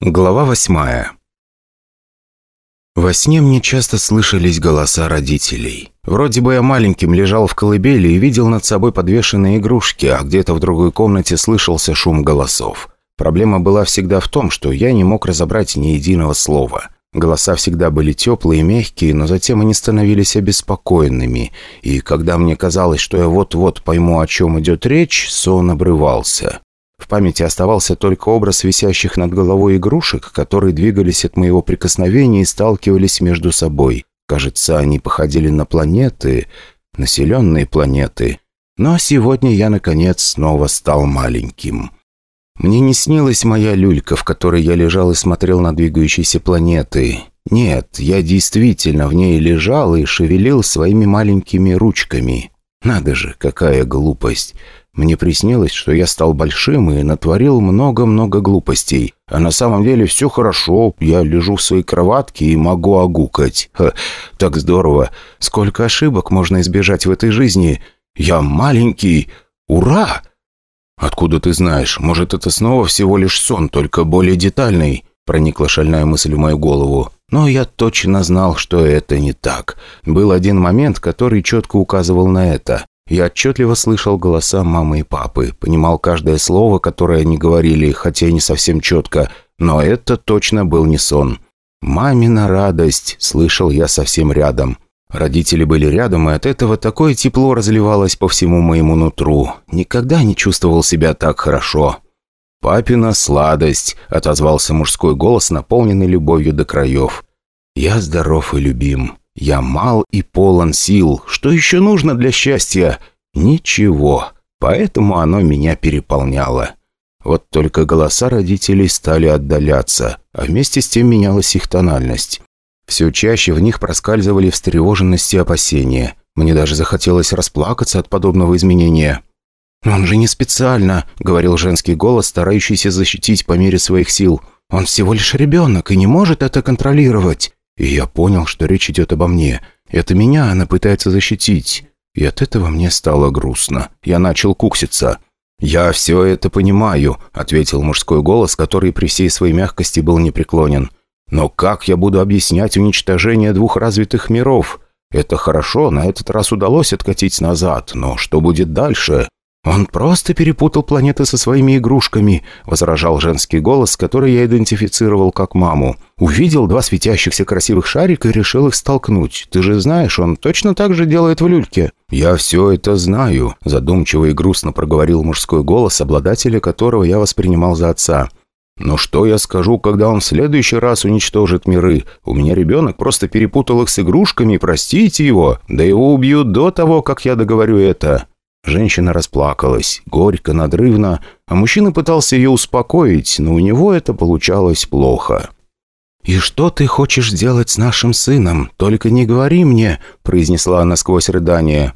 Глава восьмая Во сне мне часто слышались голоса родителей. Вроде бы я маленьким лежал в колыбели и видел над собой подвешенные игрушки, а где-то в другой комнате слышался шум голосов. Проблема была всегда в том, что я не мог разобрать ни единого слова. Голоса всегда были теплые и мягкие, но затем они становились обеспокоенными, и когда мне казалось, что я вот-вот пойму, о чем идет речь, сон обрывался. В памяти оставался только образ висящих над головой игрушек, которые двигались от моего прикосновения и сталкивались между собой. Кажется, они походили на планеты, населенные планеты. Но сегодня я, наконец, снова стал маленьким. Мне не снилась моя люлька, в которой я лежал и смотрел на двигающиеся планеты. Нет, я действительно в ней лежал и шевелил своими маленькими ручками. Надо же, какая глупость. Мне приснилось, что я стал большим и натворил много-много глупостей. А на самом деле все хорошо, я лежу в своей кроватке и могу огукать. Ха, так здорово. Сколько ошибок можно избежать в этой жизни. Я маленький. Ура! «Откуда ты знаешь? Может, это снова всего лишь сон, только более детальный?» Проникла шальная мысль в мою голову. Но я точно знал, что это не так. Был один момент, который четко указывал на это. Я отчетливо слышал голоса мамы и папы, понимал каждое слово, которое они говорили, хотя и не совсем четко, но это точно был не сон. «Мамина радость!» – слышал я совсем рядом. Родители были рядом, и от этого такое тепло разливалось по всему моему нутру. Никогда не чувствовал себя так хорошо. «Папина сладость!» – отозвался мужской голос, наполненный любовью до краев. «Я здоров и любим. Я мал и полон сил. Что еще нужно для счастья? Ничего. Поэтому оно меня переполняло. Вот только голоса родителей стали отдаляться, а вместе с тем менялась их тональность. Все чаще в них проскальзывали встревоженность и опасения. Мне даже захотелось расплакаться от подобного изменения. «Он же не специально», — говорил женский голос, старающийся защитить по мере своих сил. «Он всего лишь ребенок и не может это контролировать». И я понял, что речь идет обо мне. Это меня она пытается защитить. И от этого мне стало грустно. Я начал кукситься. «Я все это понимаю», — ответил мужской голос, который при всей своей мягкости был непреклонен. «Но как я буду объяснять уничтожение двух развитых миров? Это хорошо, на этот раз удалось откатить назад, но что будет дальше?» «Он просто перепутал планеты со своими игрушками», — возражал женский голос, который я идентифицировал как маму. «Увидел два светящихся красивых шарика и решил их столкнуть. Ты же знаешь, он точно так же делает в люльке». «Я все это знаю», — задумчиво и грустно проговорил мужской голос, обладателя которого я воспринимал за отца. «Но что я скажу, когда он в следующий раз уничтожит миры? У меня ребенок просто перепутал их с игрушками, простите его. Да его убьют до того, как я договорю это». Женщина расплакалась, горько, надрывно, а мужчина пытался ее успокоить, но у него это получалось плохо. «И что ты хочешь сделать с нашим сыном? Только не говори мне», – произнесла она сквозь рыдание.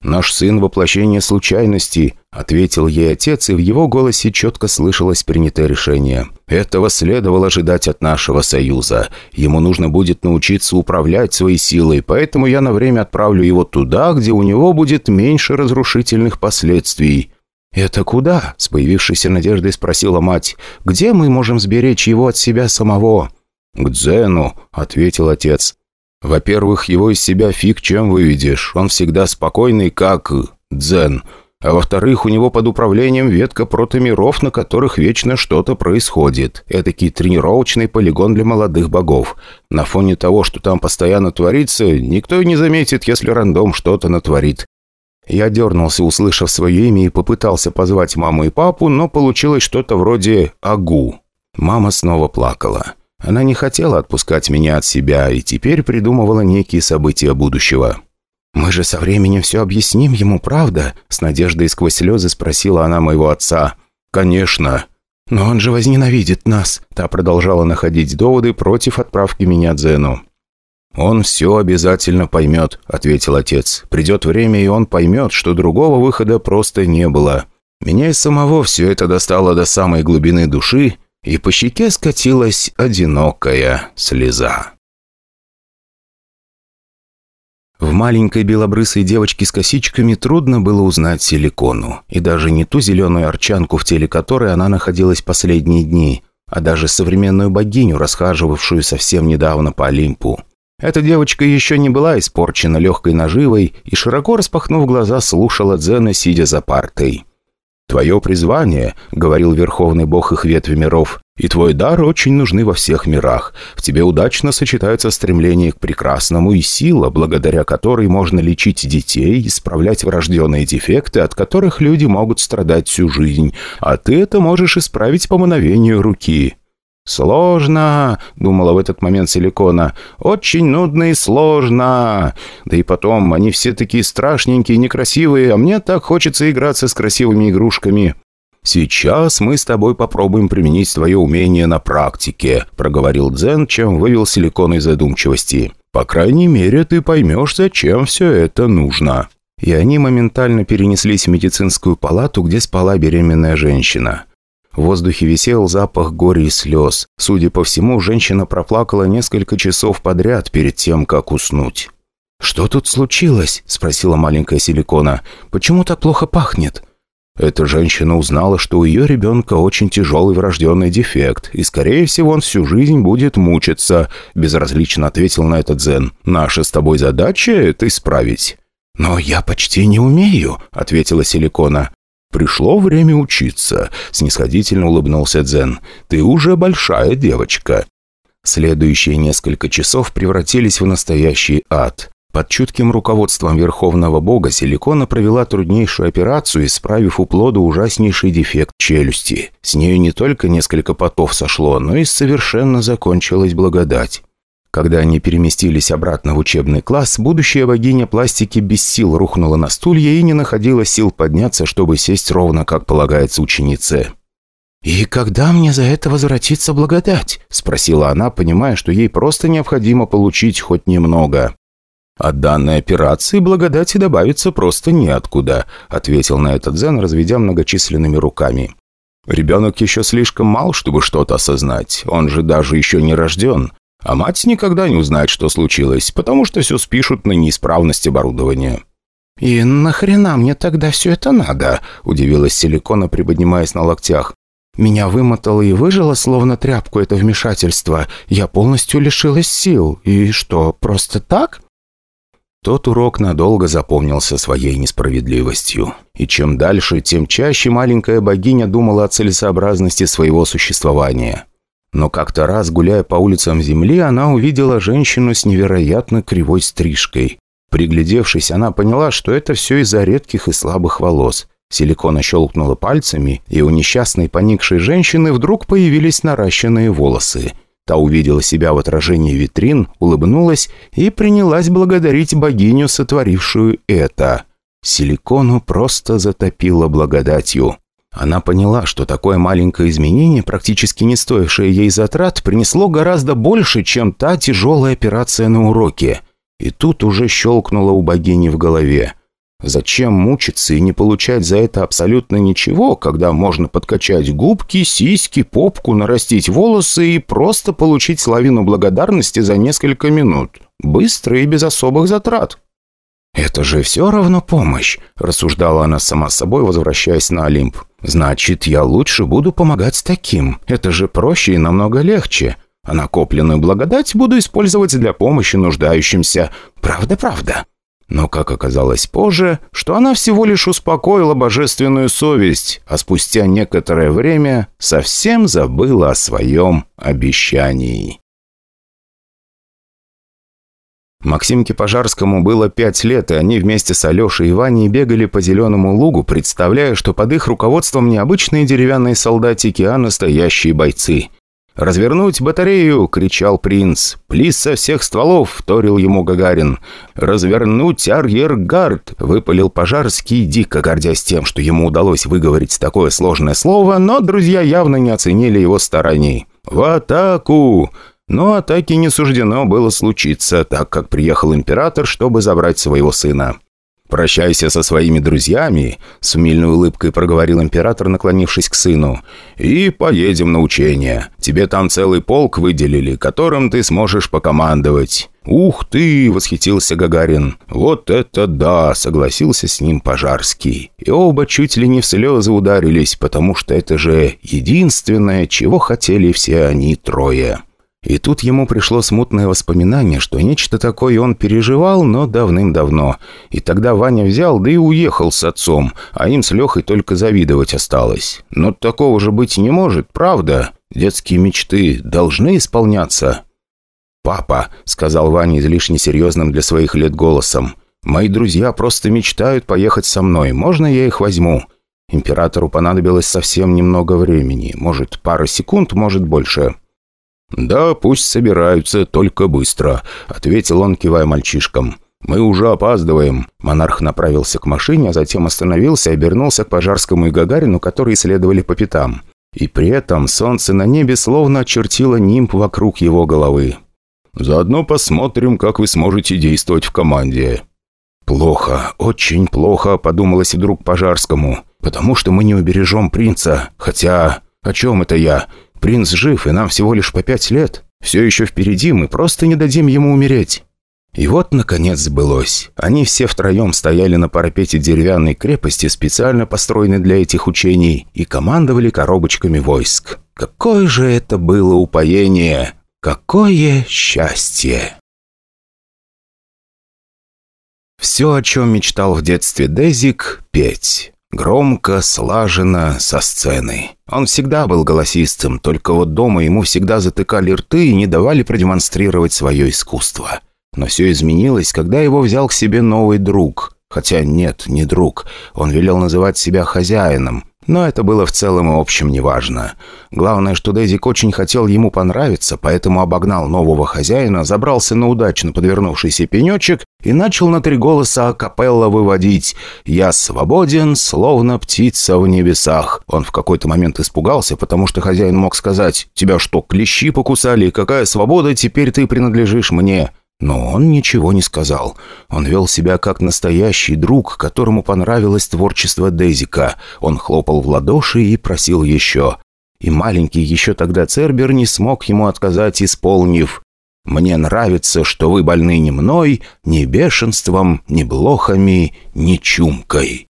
«Наш сын – воплощение случайности», – ответил ей отец, и в его голосе четко слышалось принятое решение. «Этого следовало ожидать от нашего союза. Ему нужно будет научиться управлять своей силой, поэтому я на время отправлю его туда, где у него будет меньше разрушительных последствий». «Это куда?» – с появившейся надеждой спросила мать. «Где мы можем сберечь его от себя самого?» «К Дзену», – ответил отец. Во-первых, его из себя фиг чем выведешь. Он всегда спокойный, как дзен. А во-вторых, у него под управлением ветка протомиров, на которых вечно что-то происходит. Этакий тренировочный полигон для молодых богов. На фоне того, что там постоянно творится, никто и не заметит, если рандом что-то натворит. Я дернулся, услышав свое имя, и попытался позвать маму и папу, но получилось что-то вроде «Агу». Мама снова плакала. Она не хотела отпускать меня от себя и теперь придумывала некие события будущего. «Мы же со временем все объясним ему, правда?» С надеждой сквозь слезы спросила она моего отца. «Конечно». «Но он же возненавидит нас», – та продолжала находить доводы против отправки меня Дзену. «Он все обязательно поймет», – ответил отец. «Придет время, и он поймет, что другого выхода просто не было. Меня и самого все это достало до самой глубины души, и по щеке скатилась одинокая слеза. В маленькой белобрысой девочке с косичками трудно было узнать силикону, и даже не ту зеленую арчанку, в теле которой она находилась последние дни. а даже современную богиню, расхаживавшую совсем недавно по Олимпу. Эта девочка еще не была испорчена легкой наживой и, широко распахнув глаза, слушала Дзена, сидя за партой. «Твое призвание», — говорил Верховный Бог их ветви миров, «и твой дар очень нужны во всех мирах. В тебе удачно сочетаются стремление к прекрасному и сила, благодаря которой можно лечить детей, исправлять врожденные дефекты, от которых люди могут страдать всю жизнь, а ты это можешь исправить по мановению руки». «Сложно», — думала в этот момент Силикона. «Очень нудно и сложно. Да и потом, они все такие страшненькие, некрасивые, а мне так хочется играться с красивыми игрушками». «Сейчас мы с тобой попробуем применить твое умение на практике», — проговорил Дзен, чем вывел Силикон из задумчивости. «По крайней мере, ты поймешь, зачем все это нужно». И они моментально перенеслись в медицинскую палату, где спала беременная женщина. В воздухе висел запах горя и слез. Судя по всему, женщина проплакала несколько часов подряд перед тем, как уснуть. «Что тут случилось?» – спросила маленькая Силикона. «Почему так плохо пахнет?» Эта женщина узнала, что у ее ребенка очень тяжелый врожденный дефект, и, скорее всего, он всю жизнь будет мучиться», – безразлично ответил на этот Зен. «Наша с тобой задача – это исправить». «Но я почти не умею», – ответила Силикона. «Пришло время учиться», — снисходительно улыбнулся Дзен. «Ты уже большая девочка». Следующие несколько часов превратились в настоящий ад. Под чутким руководством Верховного Бога Силикона провела труднейшую операцию, исправив у плода ужаснейший дефект челюсти. С нею не только несколько потов сошло, но и совершенно закончилась благодать. Когда они переместились обратно в учебный класс, будущая богиня пластики без сил рухнула на стулья и не находила сил подняться, чтобы сесть ровно, как полагается ученице. «И когда мне за это возвратится благодать?» – спросила она, понимая, что ей просто необходимо получить хоть немного. «От данной операции благодати добавиться просто неоткуда», – ответил на этот Зен, разведя многочисленными руками. «Ребенок еще слишком мал, чтобы что-то осознать. Он же даже еще не рожден. А мать никогда не узнает, что случилось, потому что все спишут на неисправность оборудования». «И нахрена мне тогда все это надо?» – удивилась Силикона, приподнимаясь на локтях. «Меня вымотало и выжило, словно тряпку это вмешательство. Я полностью лишилась сил. И что, просто так?» Тот урок надолго запомнился своей несправедливостью. И чем дальше, тем чаще маленькая богиня думала о целесообразности своего существования. Но как-то раз, гуляя по улицам Земли, она увидела женщину с невероятно кривой стрижкой. Приглядевшись, она поняла, что это все из-за редких и слабых волос. Силикона щелкнула пальцами, и у несчастной поникшей женщины вдруг появились наращенные волосы. Та увидела себя в отражении витрин, улыбнулась и принялась благодарить богиню, сотворившую это. Силикону просто затопило благодатью. Она поняла, что такое маленькое изменение, практически не стоившее ей затрат, принесло гораздо больше, чем та тяжелая операция на уроке. И тут уже щелкнуло у богини в голове. Зачем мучиться и не получать за это абсолютно ничего, когда можно подкачать губки, сиськи, попку, нарастить волосы и просто получить лавину благодарности за несколько минут? Быстро и без особых затрат. «Это же все равно помощь», – рассуждала она сама собой, возвращаясь на Олимп. «Значит, я лучше буду помогать таким. Это же проще и намного легче. А накопленную благодать буду использовать для помощи нуждающимся. Правда-правда». Но, как оказалось позже, что она всего лишь успокоила божественную совесть, а спустя некоторое время совсем забыла о своем обещании. Максимке Пожарскому было пять лет, и они вместе с Алешей и Ваней бегали по зеленому лугу, представляя, что под их руководством не обычные деревянные солдатики, а настоящие бойцы. «Развернуть батарею!» – кричал принц. «Плиз со всех стволов!» – вторил ему Гагарин. «Развернуть арьергард!» – выпалил Пожарский, дико гордясь тем, что ему удалось выговорить такое сложное слово, но друзья явно не оценили его стараний. «В атаку!» Но атаке не суждено было случиться, так как приехал император, чтобы забрать своего сына. Прощайся со своими друзьями», — с умильной улыбкой проговорил император, наклонившись к сыну. «И поедем на учение. Тебе там целый полк выделили, которым ты сможешь покомандовать». «Ух ты!» — восхитился Гагарин. «Вот это да!» — согласился с ним Пожарский. И оба чуть ли не в слезы ударились, потому что это же единственное, чего хотели все они трое. И тут ему пришло смутное воспоминание, что нечто такое он переживал, но давным-давно. И тогда Ваня взял, да и уехал с отцом, а им с Лехой только завидовать осталось. Но такого же быть не может, правда? Детские мечты должны исполняться. «Папа», — сказал Ваня излишне серьезным для своих лет голосом, «мои друзья просто мечтают поехать со мной. Можно я их возьму?» Императору понадобилось совсем немного времени. Может, пара секунд, может, больше. «Да, пусть собираются, только быстро», — ответил он, кивая мальчишкам. «Мы уже опаздываем». Монарх направился к машине, а затем остановился и обернулся к Пожарскому и Гагарину, которые следовали по пятам. И при этом солнце на небе словно очертило нимб вокруг его головы. «Заодно посмотрим, как вы сможете действовать в команде». «Плохо, очень плохо», — подумалось вдруг Пожарскому. «Потому что мы не убережем принца. Хотя... О чем это я? Принц жив, и нам всего лишь по пять лет. Все еще впереди, мы просто не дадим ему умереть». И вот, наконец, сбылось. Они все втроем стояли на парапете деревянной крепости, специально построенной для этих учений, и командовали коробочками войск. Какое же это было упоение! Какое счастье! Все, о чем мечтал в детстве Дезик – петь. Громко, слаженно, со сцены. Он всегда был голосистым, только вот дома ему всегда затыкали рты и не давали продемонстрировать свое искусство. Но все изменилось, когда его взял к себе новый друг. Хотя нет, не друг. Он велел называть себя хозяином. Но это было в целом и общем неважно. Главное, что Дезик очень хотел ему понравиться, поэтому обогнал нового хозяина, забрался на удачно подвернувшийся пенечек и начал на три голоса акапелла выводить «Я свободен, словно птица в небесах». Он в какой-то момент испугался, потому что хозяин мог сказать «Тебя что, клещи покусали? Какая свобода? Теперь ты принадлежишь мне». Но он ничего не сказал. Он вел себя как настоящий друг, которому понравилось творчество Дезика. Он хлопал в ладоши и просил еще. И маленький еще тогда Цербер не смог ему отказать, исполнив «Мне нравится, что вы больны не мной, ни бешенством, ни блохами, ни чумкой».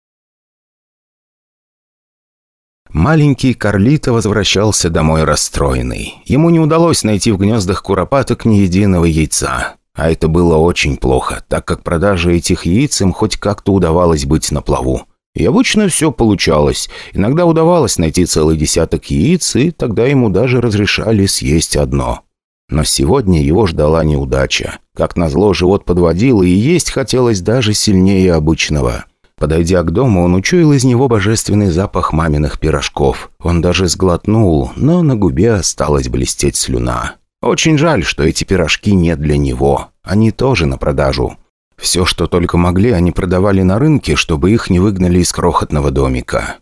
Маленький Карлито возвращался домой расстроенный. Ему не удалось найти в гнездах куропаток ни единого яйца. А это было очень плохо, так как продажа этих яиц им хоть как-то удавалось быть на плаву. И обычно все получалось. Иногда удавалось найти целый десяток яиц, и тогда ему даже разрешали съесть одно. Но сегодня его ждала неудача. Как назло, живот подводил, и есть хотелось даже сильнее обычного. Подойдя к дому, он учуял из него божественный запах маминых пирожков. Он даже сглотнул, но на губе осталась блестеть слюна. Очень жаль, что эти пирожки не для него. Они тоже на продажу. Все, что только могли, они продавали на рынке, чтобы их не выгнали из крохотного домика.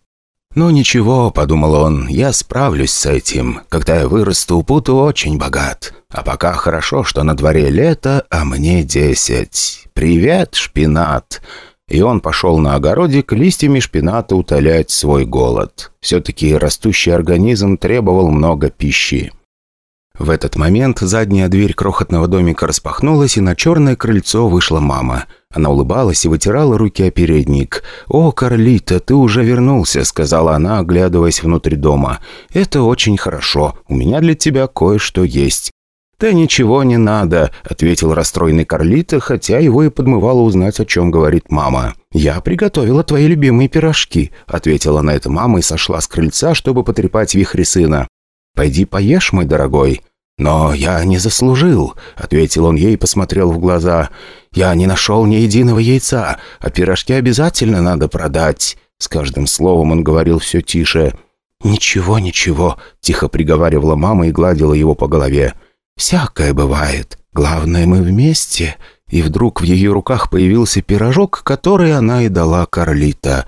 «Ну ничего», — подумал он, — «я справлюсь с этим. Когда я вырасту, буду очень богат. А пока хорошо, что на дворе лето, а мне десять. Привет, шпинат!» И он пошел на огородик листьями шпината утолять свой голод. Все-таки растущий организм требовал много пищи. В этот момент задняя дверь крохотного домика распахнулась, и на черное крыльцо вышла мама. Она улыбалась и вытирала руки о передник. «О, Карлита, ты уже вернулся», — сказала она, оглядываясь внутрь дома. «Это очень хорошо. У меня для тебя кое-что есть». «Да ничего не надо», — ответил расстроенный Карлита, хотя его и подмывало узнать, о чем говорит мама. «Я приготовила твои любимые пирожки», — ответила на это мама и сошла с крыльца, чтобы потрепать вихри сына. «Пойди поешь, мой дорогой». «Но я не заслужил», — ответил он ей и посмотрел в глаза. «Я не нашел ни единого яйца, а пирожки обязательно надо продать». С каждым словом он говорил все тише. «Ничего, ничего», — тихо приговаривала мама и гладила его по голове. «Всякое бывает. Главное, мы вместе». И вдруг в ее руках появился пирожок, который она и дала Карлита.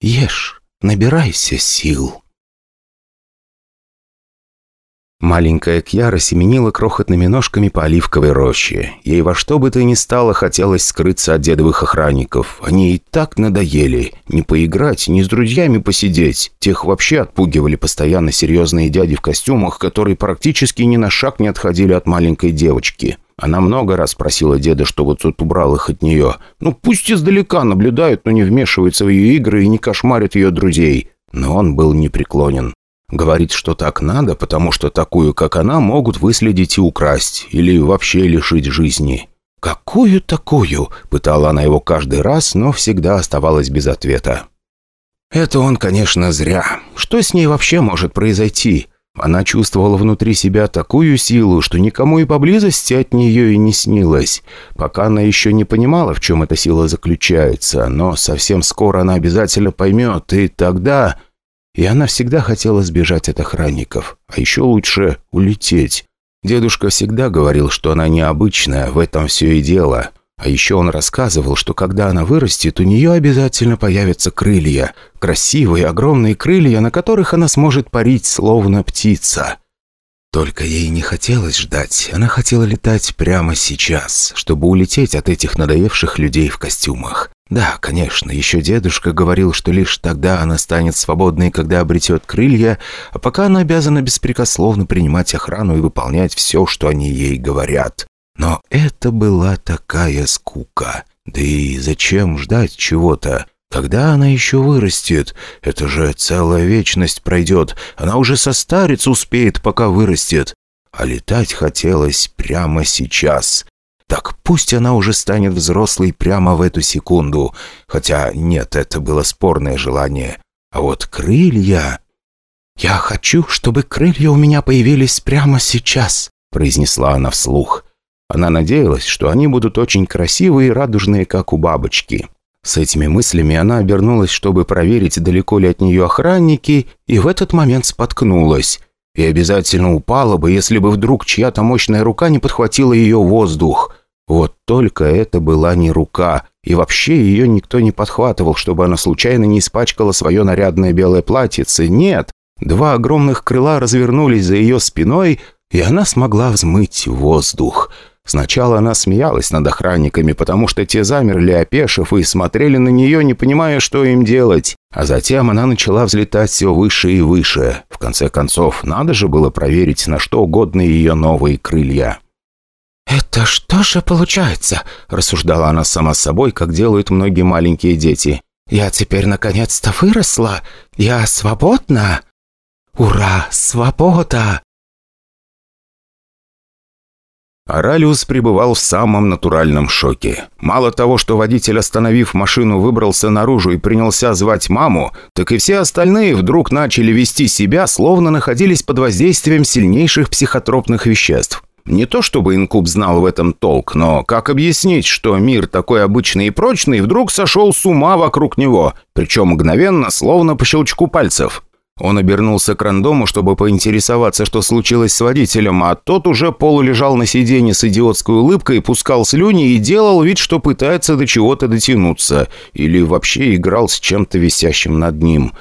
«Ешь, набирайся сил». Маленькая Кьяра семенила крохотными ножками по оливковой роще. Ей во что бы то ни стало хотелось скрыться от дедовых охранников. Они и так надоели. Не поиграть, не с друзьями посидеть. Тех вообще отпугивали постоянно серьезные дяди в костюмах, которые практически ни на шаг не отходили от маленькой девочки. Она много раз просила деда, чтобы тот убрал их от нее. Ну, пусть издалека наблюдают, но не вмешиваются в ее игры и не кошмарят ее друзей. Но он был непреклонен. Говорит, что так надо, потому что такую, как она, могут выследить и украсть, или вообще лишить жизни. «Какую такую?» – пытала она его каждый раз, но всегда оставалась без ответа. Это он, конечно, зря. Что с ней вообще может произойти? Она чувствовала внутри себя такую силу, что никому и поблизости от нее и не снилось. Пока она еще не понимала, в чем эта сила заключается, но совсем скоро она обязательно поймет, и тогда... И она всегда хотела сбежать от охранников, а еще лучше улететь. Дедушка всегда говорил, что она необычная, в этом все и дело. А еще он рассказывал, что когда она вырастет, у нее обязательно появятся крылья. Красивые, огромные крылья, на которых она сможет парить, словно птица. Только ей не хотелось ждать, она хотела летать прямо сейчас, чтобы улететь от этих надоевших людей в костюмах. Да, конечно, еще дедушка говорил, что лишь тогда она станет свободной, когда обретет крылья, а пока она обязана беспрекословно принимать охрану и выполнять все, что они ей говорят. Но это была такая скука. Да и зачем ждать чего-то? Когда она еще вырастет? Это же целая вечность пройдет. Она уже состариться успеет, пока вырастет. А летать хотелось прямо сейчас. Так пусть она уже станет взрослой прямо в эту секунду. Хотя нет, это было спорное желание. А вот крылья... «Я хочу, чтобы крылья у меня появились прямо сейчас», произнесла она вслух. Она надеялась, что они будут очень красивые и радужные, как у бабочки. С этими мыслями она обернулась, чтобы проверить, далеко ли от нее охранники, и в этот момент споткнулась. И обязательно упала бы, если бы вдруг чья-то мощная рука не подхватила ее воздух. Вот только это была не рука, и вообще ее никто не подхватывал, чтобы она случайно не испачкала свое нарядное белое платьице. Нет, два огромных крыла развернулись за ее спиной, и она смогла взмыть воздух. Сначала она смеялась над охранниками, потому что те замерли, опешив, и смотрели на нее, не понимая, что им делать. А затем она начала взлетать все выше и выше. В конце концов, надо же было проверить, на что угодны ее новые крылья. «Это что же получается?» – рассуждала она сама собой, как делают многие маленькие дети. «Я теперь наконец-то выросла? Я свободна? Ура, свобода!» Аралиус пребывал в самом натуральном шоке. Мало того, что водитель, остановив машину, выбрался наружу и принялся звать маму, так и все остальные вдруг начали вести себя, словно находились под воздействием сильнейших психотропных веществ. Не то чтобы Инкуб знал в этом толк, но как объяснить, что мир такой обычный и прочный вдруг сошел с ума вокруг него, причем мгновенно, словно по щелчку пальцев? Он обернулся к рандому, чтобы поинтересоваться, что случилось с водителем, а тот уже полулежал на сиденье с идиотской улыбкой, пускал слюни и делал вид, что пытается до чего-то дотянуться, или вообще играл с чем-то висящим над ним.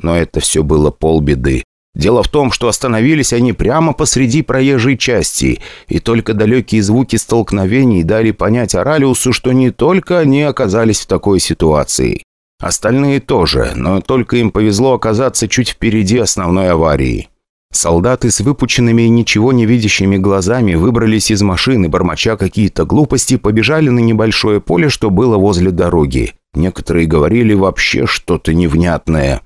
Но это все было полбеды. Дело в том, что остановились они прямо посреди проезжей части, и только далекие звуки столкновений дали понять Оралиусу, что не только они оказались в такой ситуации. Остальные тоже, но только им повезло оказаться чуть впереди основной аварии. Солдаты с выпученными и ничего не видящими глазами выбрались из машины, бормоча какие-то глупости, побежали на небольшое поле, что было возле дороги. Некоторые говорили вообще что-то невнятное.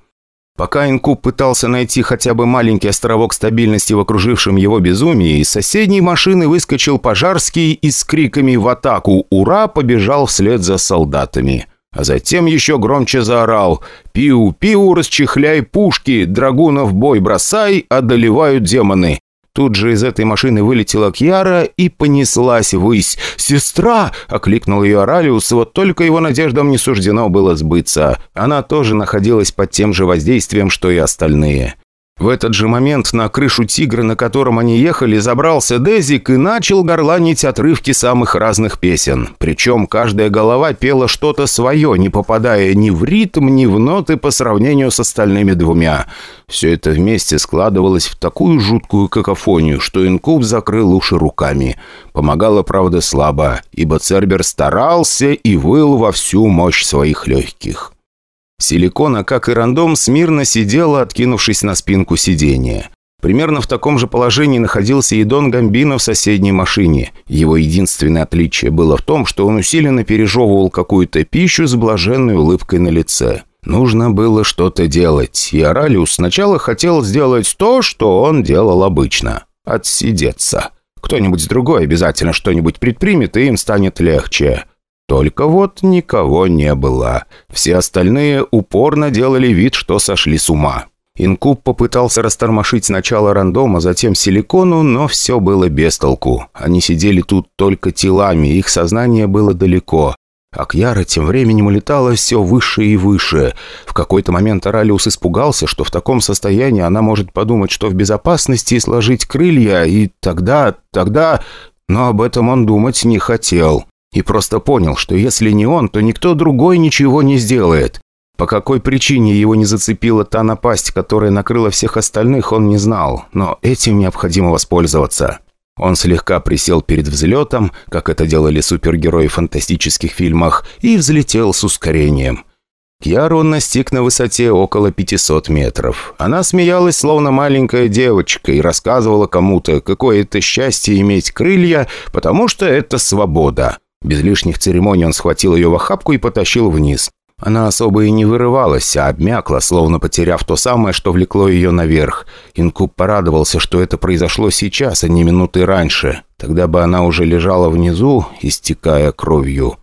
Пока Инкуб пытался найти хотя бы маленький островок стабильности в окружившем его безумии, из соседней машины выскочил Пожарский и с криками «В атаку! Ура!» побежал вслед за солдатами. А затем еще громче заорал «Пиу, пиу, расчехляй пушки, драгунов бой бросай, одолевают демоны». Тут же из этой машины вылетела Кьяра и понеслась ввысь. «Сестра!» – окликнул ее Оралиус, вот только его надеждам не суждено было сбыться. Она тоже находилась под тем же воздействием, что и остальные. В этот же момент на крышу «Тигра», на котором они ехали, забрался Дезик и начал горланить отрывки самых разных песен. Причем каждая голова пела что-то свое, не попадая ни в ритм, ни в ноты по сравнению с остальными двумя. Все это вместе складывалось в такую жуткую какофонию, что Инкуб закрыл уши руками. Помогало, правда, слабо, ибо Цербер старался и выл во всю мощь своих легких. Силикона, как и рандом, смирно сидела, откинувшись на спинку сиденья. Примерно в таком же положении находился и Дон Гамбино в соседней машине. Его единственное отличие было в том, что он усиленно пережевывал какую-то пищу с блаженной улыбкой на лице. Нужно было что-то делать, и Оралиус сначала хотел сделать то, что он делал обычно – отсидеться. Кто-нибудь другой обязательно что-нибудь предпримет, и им станет легче. Только вот никого не было. Все остальные упорно делали вид, что сошли с ума. Инкуб попытался растормошить сначала рандом, а затем силикону, но все было без толку. Они сидели тут только телами, их сознание было далеко. А Кьяра тем временем улетала все выше и выше. В какой-то момент Оралиус испугался, что в таком состоянии она может подумать, что в безопасности сложить крылья, и тогда, тогда... Но об этом он думать не хотел. И просто понял, что если не он, то никто другой ничего не сделает. По какой причине его не зацепила та напасть, которая накрыла всех остальных, он не знал, но этим необходимо воспользоваться. Он слегка присел перед взлетом, как это делали супергерои в фантастических фильмах, и взлетел с ускорением. Кьяру он настиг на высоте около 500 метров. Она смеялась, словно маленькая девочка, и рассказывала кому-то, какое это счастье иметь крылья, потому что это свобода. Без лишних церемоний он схватил ее в охапку и потащил вниз. Она особо и не вырывалась, а обмякла, словно потеряв то самое, что влекло ее наверх. Инкуб порадовался, что это произошло сейчас, а не минуты раньше. Тогда бы она уже лежала внизу, истекая кровью.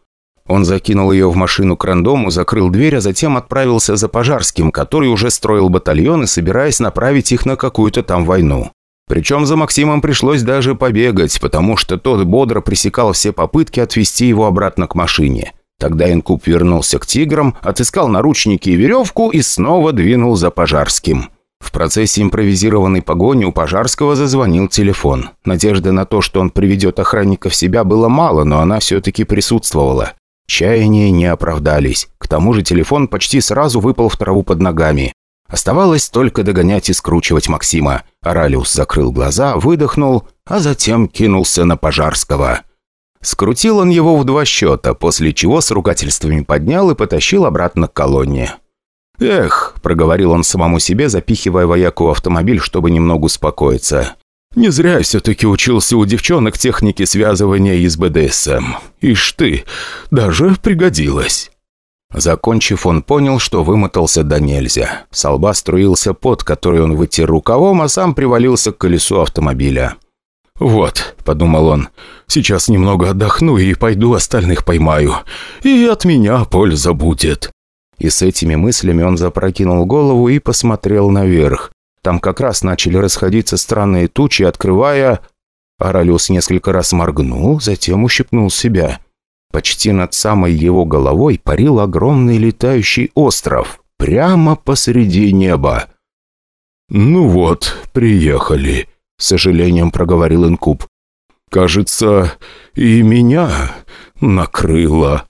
Он закинул ее в машину к рандому, закрыл дверь, а затем отправился за Пожарским, который уже строил батальоны, собираясь направить их на какую-то там войну. Причем за Максимом пришлось даже побегать, потому что тот бодро пресекал все попытки отвести его обратно к машине. Тогда Инкуб вернулся к тиграм, отыскал наручники и веревку и снова двинул за Пожарским. В процессе импровизированной погони у Пожарского зазвонил телефон. Надежды на то, что он приведет охранника в себя, было мало, но она все-таки присутствовала. Чаяния не оправдались. К тому же телефон почти сразу выпал в траву под ногами. Оставалось только догонять и скручивать Максима. Оралиус закрыл глаза, выдохнул, а затем кинулся на Пожарского. Скрутил он его в два счета, после чего с ругательствами поднял и потащил обратно к колонне. «Эх», — проговорил он самому себе, запихивая вояку в автомобиль, чтобы немного успокоиться. «Не зря я все-таки учился у девчонок техники связывания из БДСМ. Ишь ты, даже пригодилось». Закончив, он понял, что вымотался до нельзя. С лба струился пот, который он вытер рукавом, а сам привалился к колесу автомобиля. «Вот», — подумал он, — «сейчас немного отдохну и пойду остальных поймаю. И от меня польза будет». И с этими мыслями он запрокинул голову и посмотрел наверх. Там как раз начали расходиться странные тучи, открывая... Аралиус несколько раз моргнул, затем ущипнул себя. Почти над самой его головой парил огромный летающий остров, прямо посреди неба. «Ну вот, приехали», — с сожалением проговорил Инкуб. «Кажется, и меня накрыло».